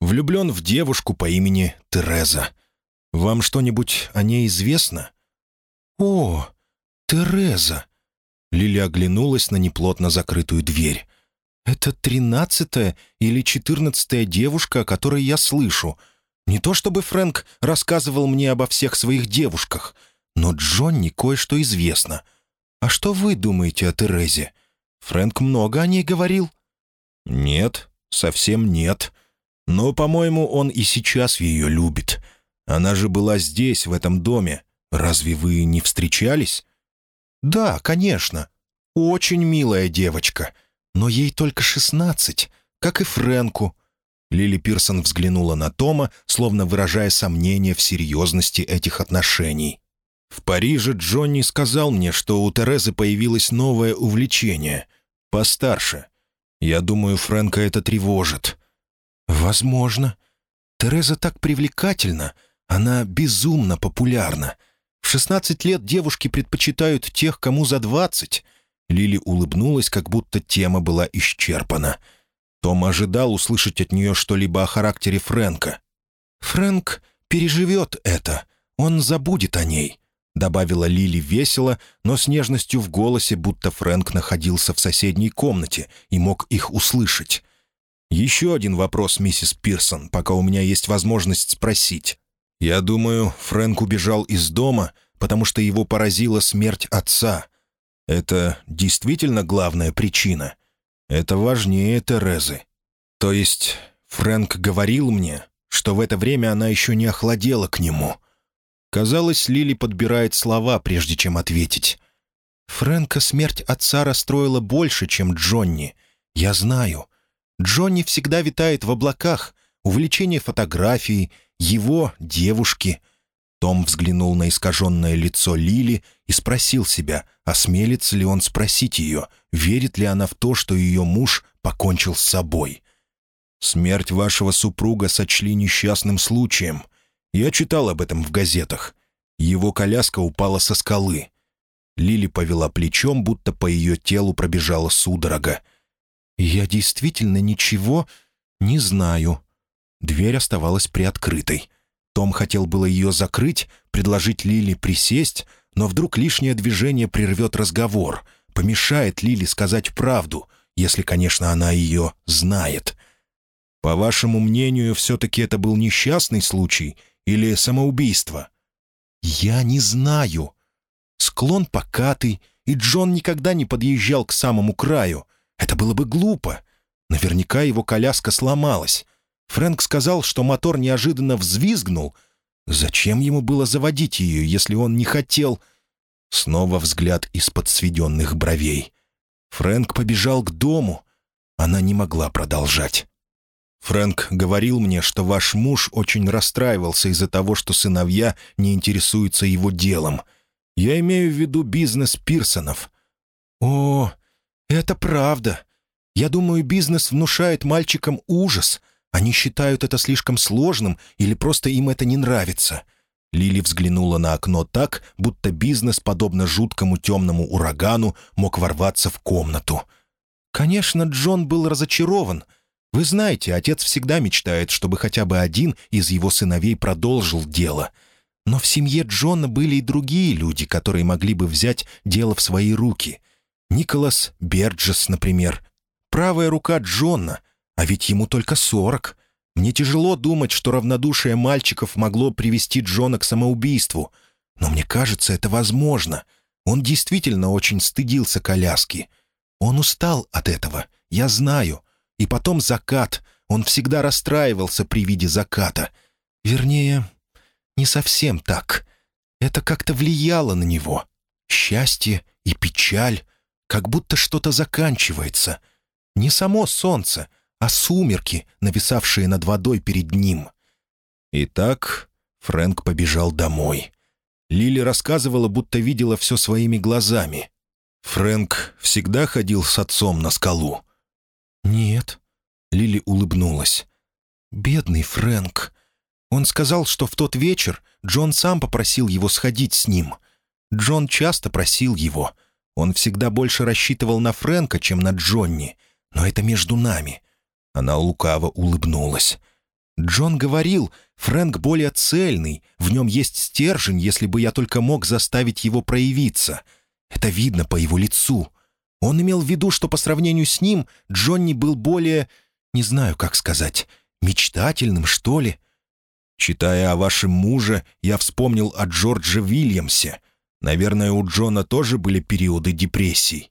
Влюблен в девушку по имени Тереза. Вам что-нибудь о ней известно?» «О, Тереза!» Лили оглянулась на неплотно закрытую дверь. «Это тринадцатая или четырнадцатая девушка, о которой я слышу. Не то чтобы Фрэнк рассказывал мне обо всех своих девушках, но Джонни кое-что известно. А что вы думаете о Терезе? Фрэнк много о ней говорил?» «Нет, совсем нет. Но, по-моему, он и сейчас ее любит. Она же была здесь, в этом доме. Разве вы не встречались?» «Да, конечно. Очень милая девочка. Но ей только шестнадцать, как и Фрэнку. Лили Пирсон взглянула на Тома, словно выражая сомнение в серьезности этих отношений. «В Париже Джонни сказал мне, что у Терезы появилось новое увлечение. Постарше. Я думаю, Фрэнка это тревожит». «Возможно. Тереза так привлекательна. Она безумно популярна. В 16 лет девушки предпочитают тех, кому за 20». Лили улыбнулась, как будто тема была исчерпана. Том ожидал услышать от нее что-либо о характере Фрэнка. «Фрэнк переживет это, он забудет о ней», — добавила Лили весело, но с нежностью в голосе, будто Фрэнк находился в соседней комнате и мог их услышать. «Еще один вопрос, миссис Пирсон, пока у меня есть возможность спросить. Я думаю, Фрэнк убежал из дома, потому что его поразила смерть отца. Это действительно главная причина?» Это важнее Терезы. То есть Фрэнк говорил мне, что в это время она еще не охладела к нему. Казалось, Лили подбирает слова, прежде чем ответить. Фрэнка смерть отца расстроила больше, чем Джонни. Я знаю. Джонни всегда витает в облаках, увлечение фотографией, его — девушки — том взглянул на искаженное лицо Лили и спросил себя, осмелится ли он спросить ее, верит ли она в то, что ее муж покончил с собой. «Смерть вашего супруга сочли несчастным случаем. Я читал об этом в газетах. Его коляска упала со скалы». Лили повела плечом, будто по ее телу пробежала судорога. «Я действительно ничего не знаю». Дверь оставалась приоткрытой. Том хотел было ее закрыть, предложить Лили присесть, но вдруг лишнее движение прервет разговор, помешает Лили сказать правду, если, конечно, она ее знает. «По вашему мнению, все-таки это был несчастный случай или самоубийство?» «Я не знаю. Склон покатый, и Джон никогда не подъезжал к самому краю. Это было бы глупо. Наверняка его коляска сломалась. Фрэнк сказал, что мотор неожиданно взвизгнул. Зачем ему было заводить ее, если он не хотел... Снова взгляд из-под сведенных бровей. Фрэнк побежал к дому. Она не могла продолжать. «Фрэнк говорил мне, что ваш муж очень расстраивался из-за того, что сыновья не интересуются его делом. Я имею в виду бизнес Пирсонов». «О, это правда. Я думаю, бизнес внушает мальчикам ужас. Они считают это слишком сложным или просто им это не нравится?» Лили взглянула на окно так, будто бизнес, подобно жуткому темному урагану, мог ворваться в комнату. Конечно, Джон был разочарован. Вы знаете, отец всегда мечтает, чтобы хотя бы один из его сыновей продолжил дело. Но в семье Джона были и другие люди, которые могли бы взять дело в свои руки. Николас Берджес, например. Правая рука Джона, а ведь ему только сорок. Мне тяжело думать, что равнодушие мальчиков могло привести Джона к самоубийству. Но мне кажется, это возможно. Он действительно очень стыдился коляски. Он устал от этого, я знаю. И потом закат. Он всегда расстраивался при виде заката. Вернее, не совсем так. Это как-то влияло на него. Счастье и печаль, как будто что-то заканчивается. Не само солнце, а сумерки, нависавшие над водой перед ним. Итак, Фрэнк побежал домой. Лили рассказывала, будто видела все своими глазами. Фрэнк всегда ходил с отцом на скалу. «Нет», — Лили улыбнулась. «Бедный Фрэнк. Он сказал, что в тот вечер Джон сам попросил его сходить с ним. Джон часто просил его. Он всегда больше рассчитывал на Фрэнка, чем на Джонни. Но это между нами». Она лукаво улыбнулась. Джон говорил, Фрэнк более цельный, в нем есть стержень, если бы я только мог заставить его проявиться. Это видно по его лицу. Он имел в виду, что по сравнению с ним Джонни был более, не знаю, как сказать, мечтательным, что ли. Читая о вашем муже, я вспомнил о Джордже Вильямсе. Наверное, у Джона тоже были периоды депрессий.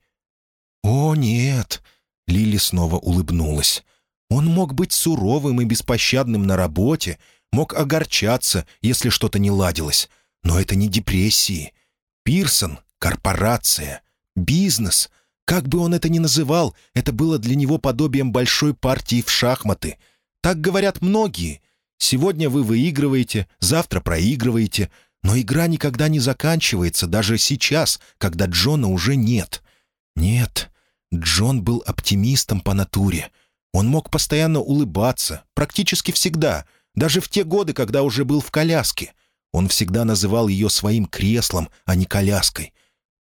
«О, нет!» — Лили снова улыбнулась. Он мог быть суровым и беспощадным на работе, мог огорчаться, если что-то не ладилось. Но это не депрессии. Пирсон — корпорация, бизнес. Как бы он это ни называл, это было для него подобием большой партии в шахматы. Так говорят многие. Сегодня вы выигрываете, завтра проигрываете, но игра никогда не заканчивается, даже сейчас, когда Джона уже нет. Нет, Джон был оптимистом по натуре — он мог постоянно улыбаться, практически всегда, даже в те годы, когда уже был в коляске. Он всегда называл ее своим креслом, а не коляской.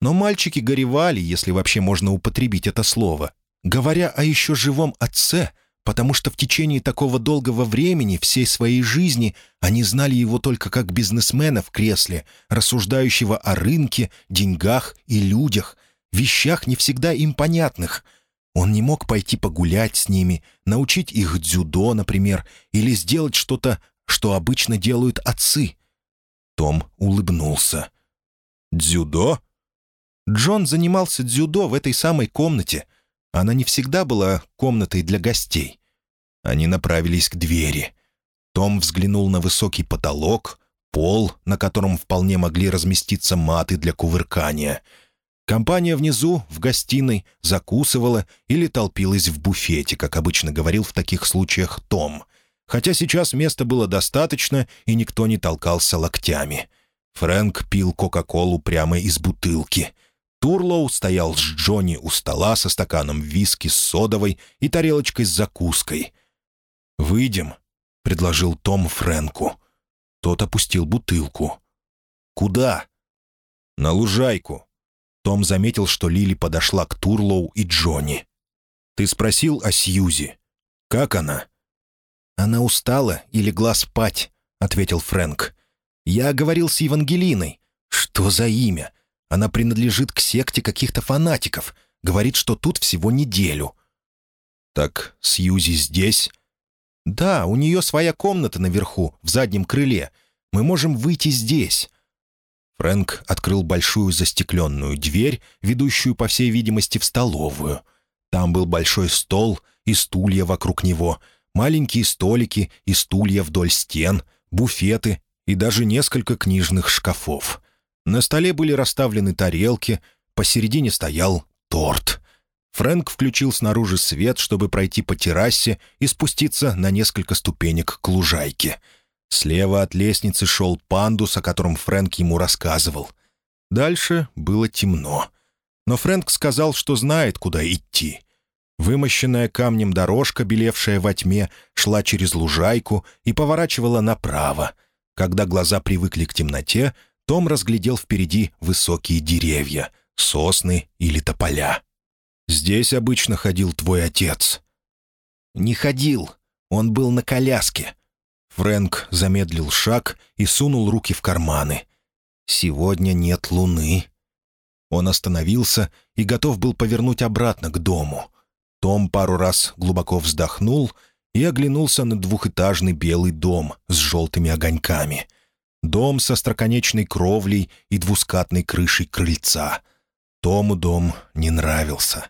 Но мальчики горевали, если вообще можно употребить это слово, говоря о еще живом отце, потому что в течение такого долгого времени всей своей жизни они знали его только как бизнесмена в кресле, рассуждающего о рынке, деньгах и людях, вещах не всегда им понятных — он не мог пойти погулять с ними, научить их дзюдо, например, или сделать что-то, что обычно делают отцы. Том улыбнулся. «Дзюдо?» Джон занимался дзюдо в этой самой комнате. Она не всегда была комнатой для гостей. Они направились к двери. Том взглянул на высокий потолок, пол, на котором вполне могли разместиться маты для кувыркания — Компания внизу, в гостиной, закусывала или толпилась в буфете, как обычно говорил в таких случаях Том. Хотя сейчас места было достаточно, и никто не толкался локтями. Фрэнк пил Кока-Колу прямо из бутылки. Турлоу стоял с Джонни у стола со стаканом виски с содовой и тарелочкой с закуской. «Выйдем», — предложил Том Фрэнку. Тот опустил бутылку. «Куда?» «На лужайку», том заметил, что Лили подошла к Турлоу и Джонни. «Ты спросил о Сьюзи? Как она?» «Она устала и легла спать», — ответил Фрэнк. «Я говорил с Евангелиной. Что за имя? Она принадлежит к секте каких-то фанатиков. Говорит, что тут всего неделю». «Так Сьюзи здесь?» «Да, у нее своя комната наверху, в заднем крыле. Мы можем выйти здесь. Фрэнк открыл большую застекленную дверь, ведущую, по всей видимости, в столовую. Там был большой стол и стулья вокруг него, маленькие столики и стулья вдоль стен, буфеты и даже несколько книжных шкафов. На столе были расставлены тарелки, посередине стоял торт. Фрэнк включил снаружи свет, чтобы пройти по террасе и спуститься на несколько ступенек к лужайке — Слева от лестницы шел пандус, о котором Фрэнк ему рассказывал. Дальше было темно. Но Фрэнк сказал, что знает, куда идти. Вымощенная камнем дорожка, белевшая во тьме, шла через лужайку и поворачивала направо. Когда глаза привыкли к темноте, том разглядел впереди высокие деревья, сосны или тополя. «Здесь обычно ходил твой отец». «Не ходил. Он был на коляске. Фрэнк замедлил шаг и сунул руки в карманы. «Сегодня нет луны». Он остановился и готов был повернуть обратно к дому. Том пару раз глубоко вздохнул и оглянулся на двухэтажный белый дом с желтыми огоньками. Дом со строконечной кровлей и двускатной крышей крыльца. Тому дом не нравился.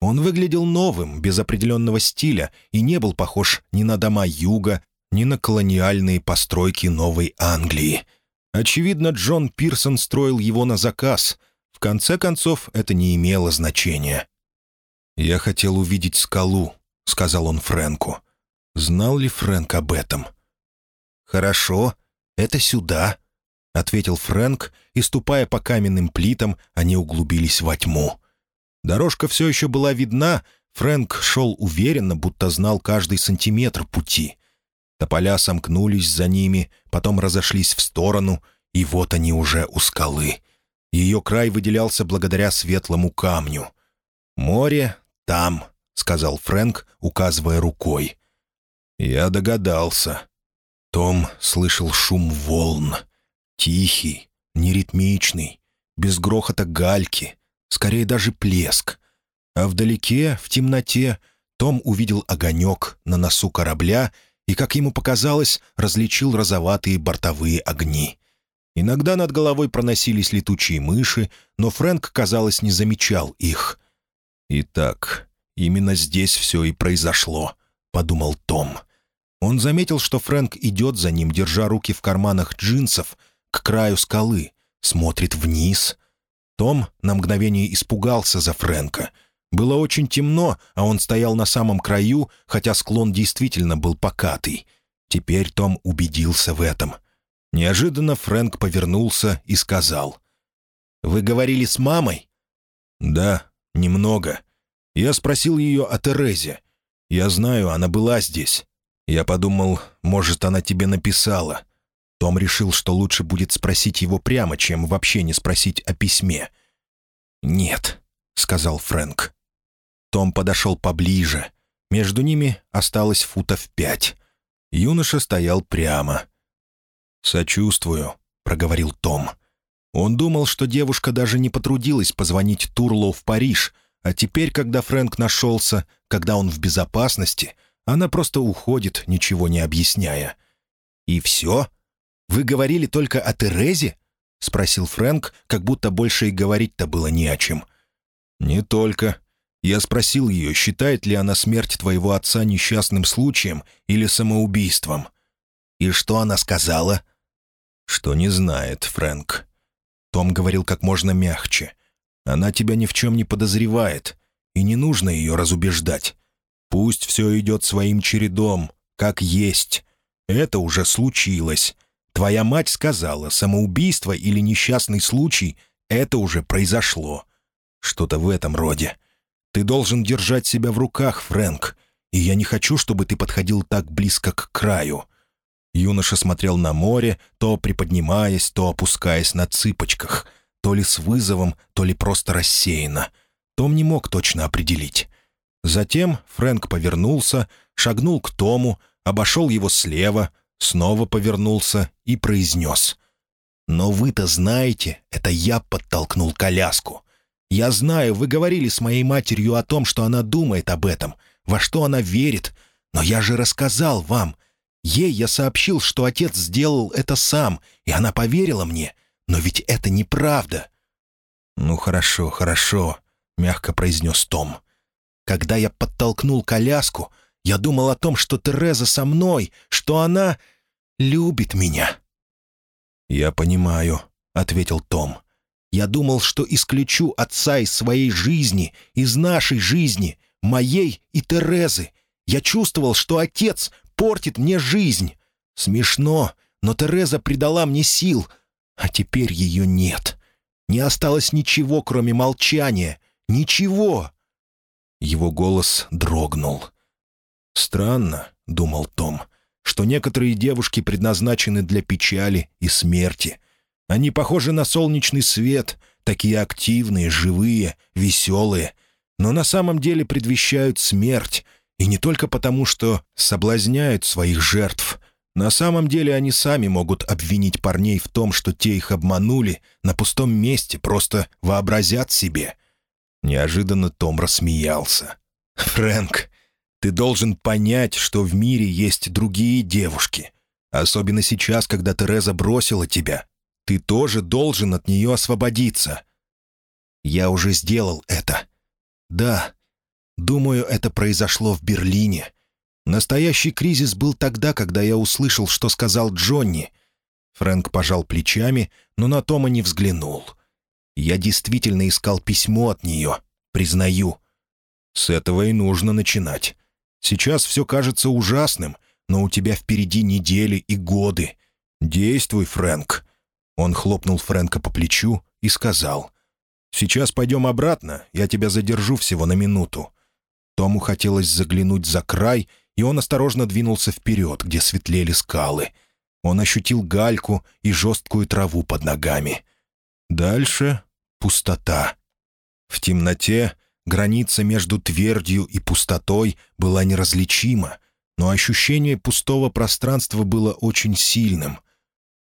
Он выглядел новым, без определенного стиля, и не был похож ни на дома юга, ни на колониальные постройки Новой Англии. Очевидно, Джон Пирсон строил его на заказ. В конце концов, это не имело значения. «Я хотел увидеть скалу», — сказал он Фрэнку. Знал ли Фрэнк об этом? «Хорошо, это сюда», — ответил Фрэнк, и, ступая по каменным плитам, они углубились во тьму. Дорожка все еще была видна, Фрэнк шел уверенно, будто знал каждый сантиметр пути. Тополя сомкнулись за ними, потом разошлись в сторону, и вот они уже у скалы. Ее край выделялся благодаря светлому камню. «Море там», — сказал Фрэнк, указывая рукой. «Я догадался». Том слышал шум волн. Тихий, неритмичный, без грохота гальки, скорее даже плеск. А вдалеке, в темноте, Том увидел огонек на носу корабля и, как ему показалось, различил розоватые бортовые огни. Иногда над головой проносились летучие мыши, но Фрэнк, казалось, не замечал их. «Итак, именно здесь все и произошло», — подумал Том. Он заметил, что Фрэнк идет за ним, держа руки в карманах джинсов, к краю скалы, смотрит вниз. Том на мгновение испугался за Фрэнка — было очень темно, а он стоял на самом краю, хотя склон действительно был покатый. Теперь Том убедился в этом. Неожиданно Фрэнк повернулся и сказал. «Вы говорили с мамой?» «Да, немного. Я спросил ее о Терезе. Я знаю, она была здесь. Я подумал, может, она тебе написала». Том решил, что лучше будет спросить его прямо, чем вообще не спросить о письме. «Нет», — сказал Фрэнк. Том подошел поближе. Между ними осталось футов пять. Юноша стоял прямо. «Сочувствую», — проговорил Том. Он думал, что девушка даже не потрудилась позвонить Турлоу в Париж, а теперь, когда Фрэнк нашелся, когда он в безопасности, она просто уходит, ничего не объясняя. «И все? Вы говорили только о Терезе?» — спросил Фрэнк, как будто больше и говорить-то было не о чем. «Не только», я спросил ее, считает ли она смерть твоего отца несчастным случаем или самоубийством. И что она сказала? Что не знает, Фрэнк. Том говорил как можно мягче. Она тебя ни в чем не подозревает, и не нужно ее разубеждать. Пусть все идет своим чередом, как есть. Это уже случилось. Твоя мать сказала, самоубийство или несчастный случай — это уже произошло. Что-то в этом роде. Ты должен держать себя в руках, Фрэнк, и я не хочу, чтобы ты подходил так близко к краю». Юноша смотрел на море, то приподнимаясь, то опускаясь на цыпочках, то ли с вызовом, то ли просто рассеянно. Том не мог точно определить. Затем Фрэнк повернулся, шагнул к Тому, обошел его слева, снова повернулся и произнес. «Но вы-то знаете, это я подтолкнул коляску. Я знаю, вы говорили с моей матерью о том, что она думает об этом, во что она верит, но я же рассказал вам. Ей я сообщил, что отец сделал это сам, и она поверила мне. Но ведь это неправда». «Ну хорошо, хорошо», — мягко произнес Том. «Когда я подтолкнул коляску, я думал о том, что Тереза со мной, что она любит меня». «Я понимаю», — ответил Том. Я думал, что исключу отца из своей жизни, из нашей жизни, моей и Терезы. Я чувствовал, что отец портит мне жизнь. Смешно, но Тереза придала мне сил, а теперь ее нет. Не осталось ничего, кроме молчания. Ничего. Его голос дрогнул. «Странно», — думал Том, — «что некоторые девушки предназначены для печали и смерти, они похожи на солнечный свет, такие активные, живые, веселые, но на самом деле предвещают смерть, и не только потому, что соблазняют своих жертв. На самом деле они сами могут обвинить парней в том, что те их обманули, на пустом месте просто вообразят себе. Неожиданно Том рассмеялся. «Фрэнк, ты должен понять, что в мире есть другие девушки. Особенно сейчас, когда Тереза бросила тебя, ты тоже должен от нее освободиться». «Я уже сделал это. Да, думаю, это произошло в Берлине. Настоящий кризис был тогда, когда я услышал, что сказал Джонни. Фрэнк пожал плечами, но на Тома не взглянул. Я действительно искал письмо от нее, признаю. С этого и нужно начинать. Сейчас все кажется ужасным, но у тебя впереди недели и годы. Действуй, Фрэнк». Он хлопнул Фрэнка по плечу и сказал. «Сейчас пойдем обратно, я тебя задержу всего на минуту». Тому хотелось заглянуть за край, и он осторожно двинулся вперед, где светлели скалы. Он ощутил гальку и жесткую траву под ногами. Дальше — пустота. В темноте граница между твердью и пустотой была неразличима, но ощущение пустого пространства было очень сильным.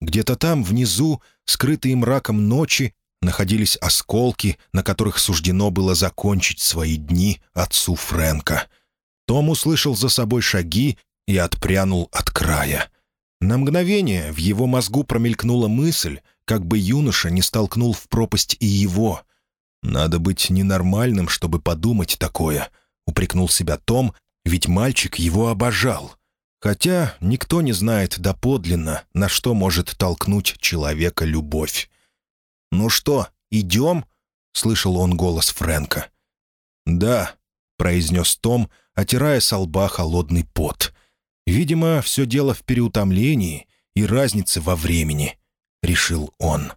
Где-то там, внизу, скрытые мраком ночи, находились осколки, на которых суждено было закончить свои дни отцу Фрэнка. Том услышал за собой шаги и отпрянул от края. На мгновение в его мозгу промелькнула мысль, как бы юноша не столкнул в пропасть и его. «Надо быть ненормальным, чтобы подумать такое», — упрекнул себя Том, ведь мальчик его обожал. Хотя никто не знает доподлинно, на что может толкнуть человека любовь. «Ну что, идем?» — слышал он голос Фрэнка. «Да», — произнес Том, отирая со лба холодный пот. «Видимо, все дело в переутомлении и разнице во времени», — решил он.